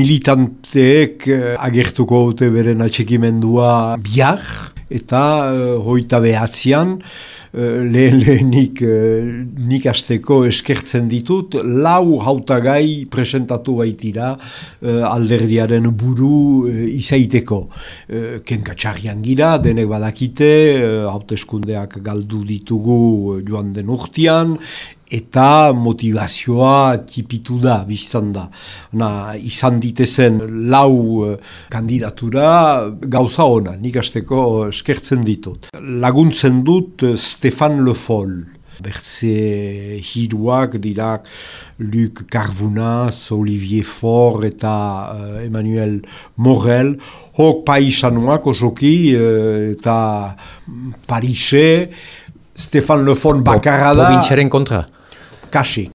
militanteek agertuko dute beren atxekimendua bihar, eta hoita behatzean, Eh, lehen lehenik uh, nik asteko eskertzen ditut, lau hautagai presentatu baitira uh, alderdiaren buru uh, izaiteko. Uh, Kenkatxarrian gira, denek badakite, uh, hauteskundeak galdu ditugu joan den urtian, eta motivazioa tipitu da, biztan da. Na, izan ditezen lau uh, kandidatura gauza ona, nik azteko eskertzen ditut. Laguntzen dut uh, Stefan Le Foll. Bertze hiruak dira Luc Carvunaz, Olivier Faure eta uh, Emmanuel Morel. Hok paisanuak osoki uh, eta Parise, Stefan Le Foll bakarra da. kontra? cachê.